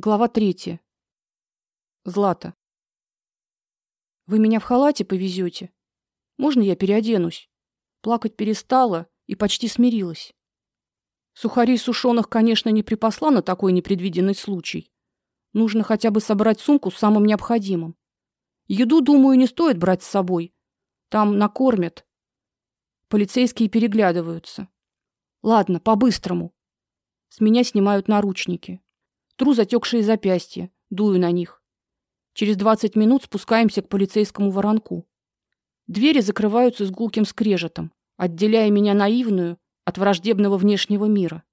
Глава третья. Злата. Вы меня в халате повезете? Можно я переоденусь? Плакать перестала и почти смирилась. Сухарей сушеных, конечно, не припасла на такой непредвиденный случай. Нужно хотя бы собрать сумку с самым необходимым. Еду, думаю, не стоит брать с собой. Там накормят. Полицейские переглядываются. Ладно, по-быстрому. С меня снимают наручники. Тру затекшие запястья, дую на них. Через двадцать минут спускаемся к полицейскому воронку. Двери закрываются с гулким скрежетом, отделяя меня наивную от враждебного внешнего мира.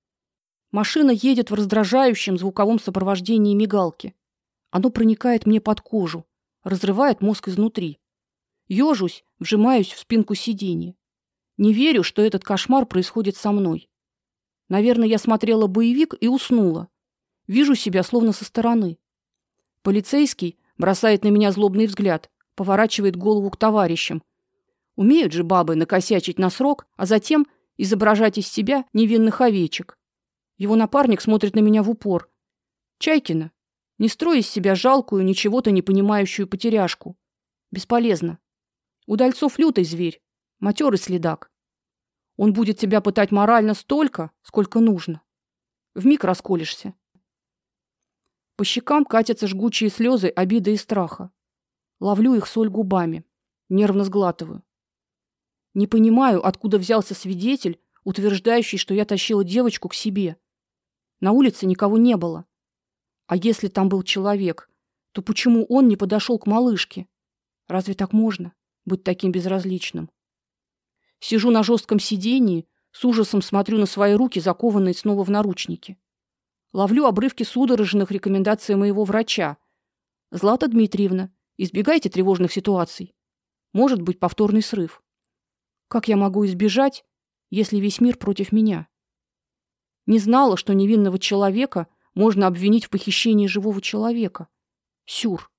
Машина едет в раздражающем звуковом сопровождении мигалки. Оно проникает мне под кожу, разрывает мозг изнутри. Ёжусь, вжимаюсь в спинку сиденья. Не верю, что этот кошмар происходит со мной. Наверное, я смотрела боевик и уснула. Вижу себя словно со стороны. Полицейский бросает на меня злобный взгляд, поворачивает голову к товарищам. Умеют же бабы накосячить на срок, а затем изображать из себя невинных овечек. Его напарник смотрит на меня в упор. Чайкина, не строй из себя жалкую, ничего-то не понимающую потеряшку. Бесполезно. Удальцов лютый зверь, матерый следак. Он будет тебя пытать морально столько, сколько нужно. Вмиг расколешься. По щекам катятся жгучие слезы обиды и страха. Ловлю их соль губами, нервно сглатываю. Не понимаю, откуда взялся свидетель, утверждающий, что я тащила девочку к себе. На улице никого не было. А если там был человек, то почему он не подошел к малышке? Разве так можно быть таким безразличным? Сижу на жестком сиденье, с ужасом смотрю на свои руки, закованные снова в наручники. Ловлю обрывки судорожных рекомендаций моего врача. Злата Дмитриевна, избегайте тревожных ситуаций. Может быть повторный срыв. Как я могу избежать, если весь мир против меня? Не знала, что невинного человека можно обвинить в похищении живого человека. Сюр.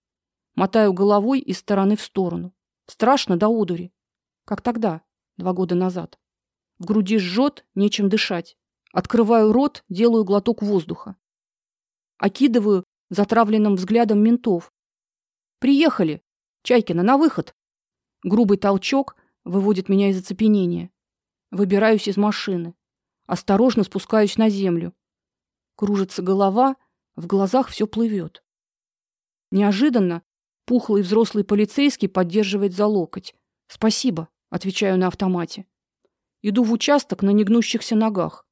Мотаю головой из стороны в сторону. Страшно до одури. Как тогда, два года назад. В груди жжет, нечем дышать. Открываю рот, делаю глоток воздуха. Окидываю затравленным взглядом ментов. Приехали. Чайкина на выход. Грубый толчок выводит меня из оцепенения. Выбираюсь из машины. Осторожно спускаюсь на землю. Кружится голова, в глазах все плывет. Неожиданно пухлый взрослый полицейский поддерживает за локоть. Спасибо, отвечаю на автомате. Иду в участок на негнущихся ногах.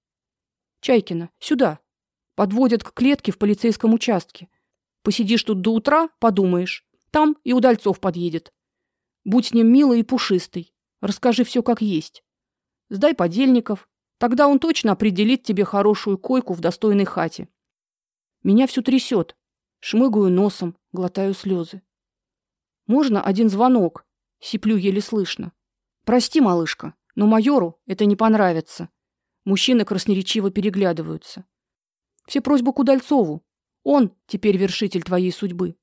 Чайкина, сюда. Подводят к клетке в полицейском участке. Посидишь тут до утра, подумаешь. Там и Удальцов подъедет. Будь с ним милый и пушистый. Расскажи все как есть. Сдай подельников, тогда он точно определит тебе хорошую койку в достойной хате. Меня всю трясет. Шмыгаю носом, глотаю слезы. Можно один звонок? Сиплю еле слышно. Прости, малышка, но майору это не понравится. Мужчины красноречиво переглядываются. Все просьбы к Удальцову. Он теперь вершитель твоей судьбы.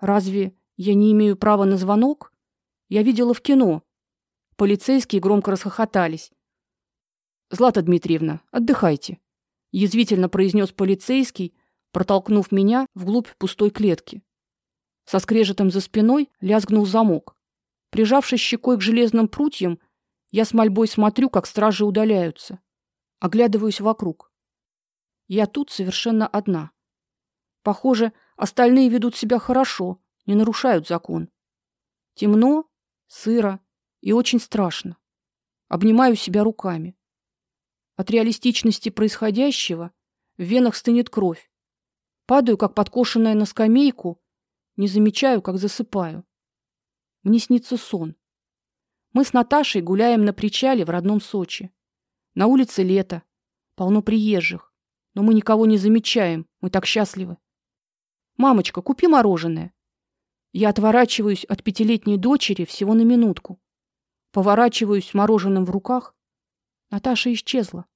Разве я не имею права на звонок? Я видела в кино. Полицейские громко расхохотались. Злата Дмитриевна, отдыхайте, язвительно произнес полицейский, протолкнув меня вглубь пустой клетки. Со скрежетом за спиной лязгнул замок. Прижавшись щекой к железным прутьям, я с мольбой смотрю, как стражи удаляются. Оглядываюсь вокруг. Я тут совершенно одна. Похоже, остальные ведут себя хорошо, не нарушают закон. Темно, сыро и очень страшно. Обнимаю себя руками. От реалистичности происходящего в венах стынет кровь. Падаю, как подкошенная на скамейку, не замечаю, как засыпаю. Мне снится сон. Мы с Наташей гуляем на причале в родном Сочи. На улице лето, полно приезжих, но мы никого не замечаем, мы так счастливы. Мамочка, купи мороженое. Я отворачиваюсь от пятилетней дочери всего на минутку. Поворачиваюсь с мороженым в руках. Наташа исчезла.